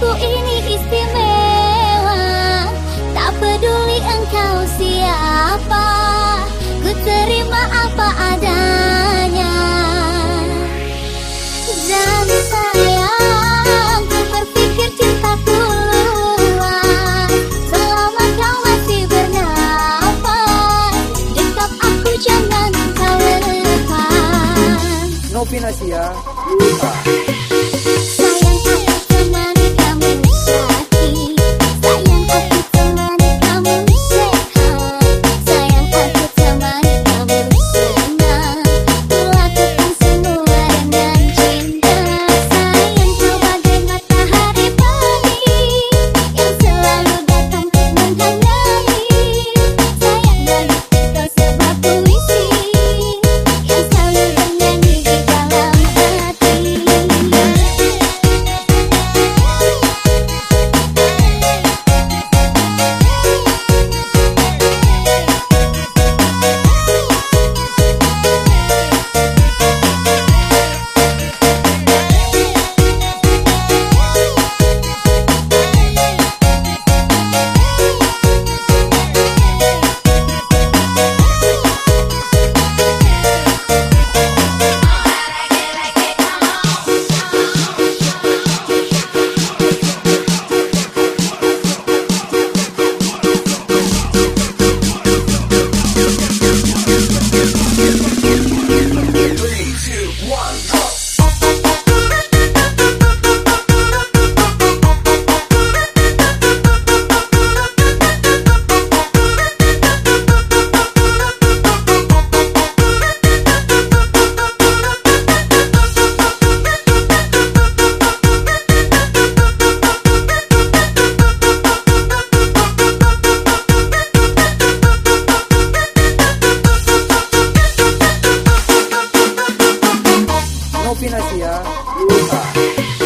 Tôi Ufa.